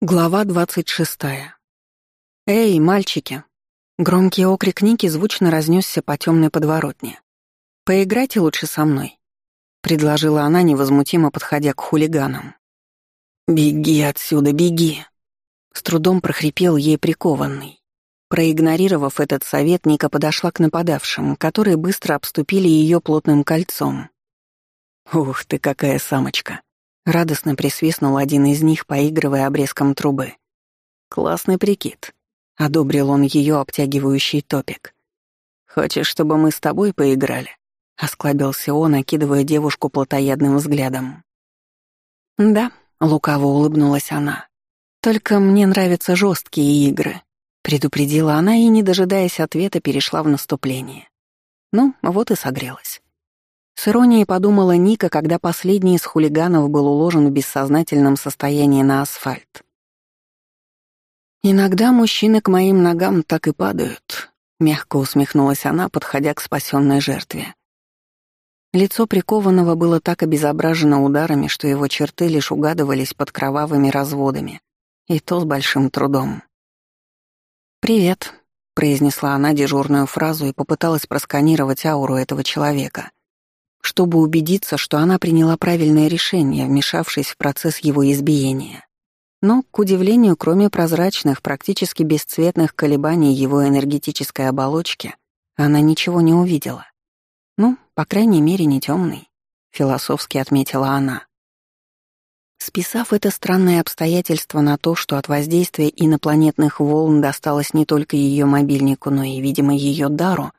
Глава двадцать шестая. «Эй, мальчики!» Громкий окрик Ники звучно разнесся по темной подворотне. «Поиграйте лучше со мной», — предложила она, невозмутимо подходя к хулиганам. «Беги отсюда, беги!» С трудом прохрипел ей прикованный. Проигнорировав этот совет, Ника подошла к нападавшим, которые быстро обступили ее плотным кольцом. «Ух ты, какая самочка!» Радостно присвистнул один из них, поигрывая обрезком трубы. «Классный прикид», — одобрил он ее обтягивающий топик. «Хочешь, чтобы мы с тобой поиграли?» — осклабился он, окидывая девушку плотоядным взглядом. «Да», — лукаво улыбнулась она. «Только мне нравятся жесткие игры», — предупредила она и, не дожидаясь ответа, перешла в наступление. Ну, вот и согрелась. С иронией подумала Ника, когда последний из хулиганов был уложен в бессознательном состоянии на асфальт. «Иногда мужчины к моим ногам так и падают», — мягко усмехнулась она, подходя к спасенной жертве. Лицо прикованного было так обезображено ударами, что его черты лишь угадывались под кровавыми разводами, и то с большим трудом. «Привет», — произнесла она дежурную фразу и попыталась просканировать ауру этого человека — чтобы убедиться, что она приняла правильное решение, вмешавшись в процесс его избиения. Но, к удивлению, кроме прозрачных, практически бесцветных колебаний его энергетической оболочки, она ничего не увидела. Ну, по крайней мере, не темный, философски отметила она. Списав это странное обстоятельство на то, что от воздействия инопланетных волн досталось не только ее мобильнику, но и, видимо, ее дару,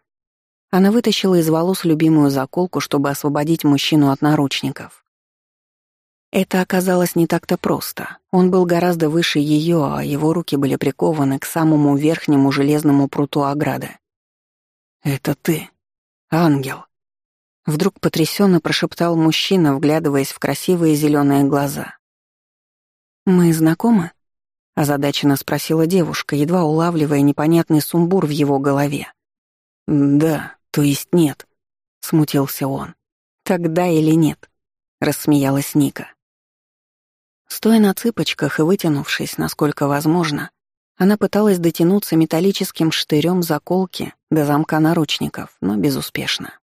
она вытащила из волос любимую заколку, чтобы освободить мужчину от наручников. Это оказалось не так-то просто. Он был гораздо выше ее, а его руки были прикованы к самому верхнему железному пруту ограды. «Это ты, ангел!» Вдруг потрясенно прошептал мужчина, вглядываясь в красивые зеленые глаза. «Мы знакомы?» — озадаченно спросила девушка, едва улавливая непонятный сумбур в его голове. «Да», «То есть нет?» — смутился он. «Тогда или нет?» — рассмеялась Ника. Стоя на цыпочках и вытянувшись, насколько возможно, она пыталась дотянуться металлическим штырем заколки до замка наручников, но безуспешно.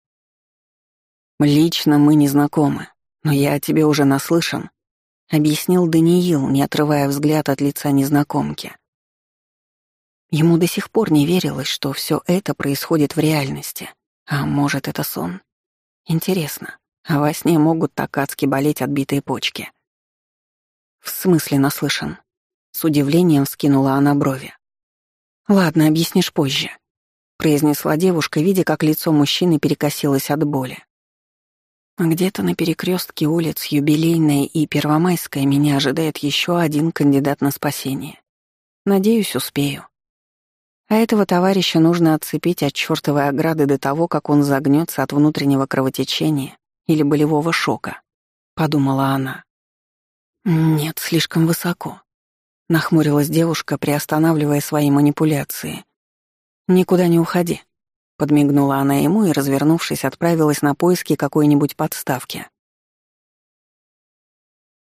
«Лично мы не знакомы, но я о тебе уже наслышан», — объяснил Даниил, не отрывая взгляд от лица незнакомки. Ему до сих пор не верилось, что все это происходит в реальности. А может, это сон? Интересно, а во сне могут так адски болеть отбитые почки? В смысле наслышан? С удивлением вскинула она брови. «Ладно, объяснишь позже», — произнесла девушка, видя, как лицо мужчины перекосилось от боли. Где-то на перекрестке улиц Юбилейная и Первомайская меня ожидает еще один кандидат на спасение. Надеюсь, успею. А этого товарища нужно отцепить от чёртовой ограды до того, как он загнется от внутреннего кровотечения или болевого шока, подумала она. Нет, слишком высоко. Нахмурилась девушка, приостанавливая свои манипуляции. Никуда не уходи, подмигнула она ему и, развернувшись, отправилась на поиски какой-нибудь подставки.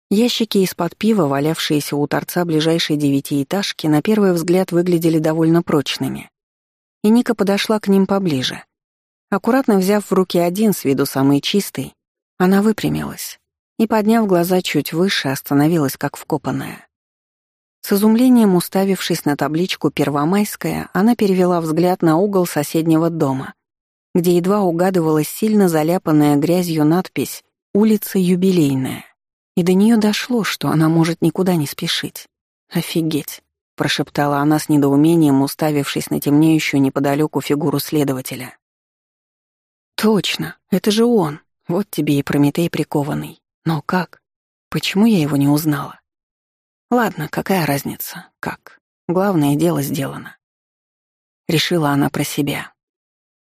Ящики из-под пива, валявшиеся у торца ближайшей девятиэтажки, на первый взгляд выглядели довольно прочными. И Ника подошла к ним поближе. Аккуратно взяв в руки один, с виду самый чистый, она выпрямилась и, подняв глаза чуть выше, остановилась как вкопанная. С изумлением уставившись на табличку «Первомайская», она перевела взгляд на угол соседнего дома, где едва угадывалась сильно заляпанная грязью надпись «Улица Юбилейная». И до нее дошло, что она может никуда не спешить. «Офигеть!» — прошептала она с недоумением, уставившись на темнеющую неподалеку фигуру следователя. «Точно, это же он. Вот тебе и Прометей прикованный. Но как? Почему я его не узнала? Ладно, какая разница? Как? Главное дело сделано. Решила она про себя.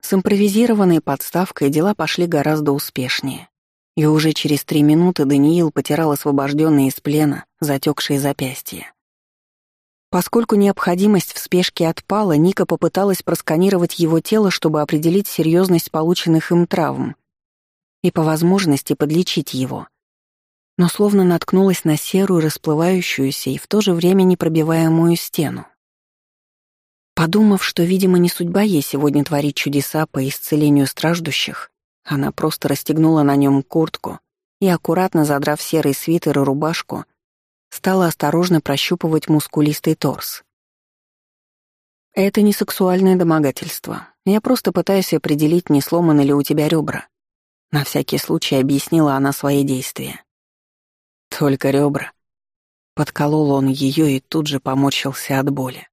С импровизированной подставкой дела пошли гораздо успешнее. И уже через три минуты Даниил потирал освобожденные из плена затекшие запястья. Поскольку необходимость в спешке отпала, Ника попыталась просканировать его тело, чтобы определить серьезность полученных им травм и по возможности подлечить его. но словно наткнулась на серую, расплывающуюся и в то же время непробиваемую стену. Подумав, что, видимо, не судьба ей сегодня творить чудеса по исцелению страждущих, она просто расстегнула на нем куртку и, аккуратно задрав серый свитер и рубашку, стала осторожно прощупывать мускулистый торс. «Это не сексуальное домогательство. Я просто пытаюсь определить, не сломаны ли у тебя ребра». На всякий случай объяснила она свои действия. «Только ребра». Подколол он ее и тут же поморщился от боли.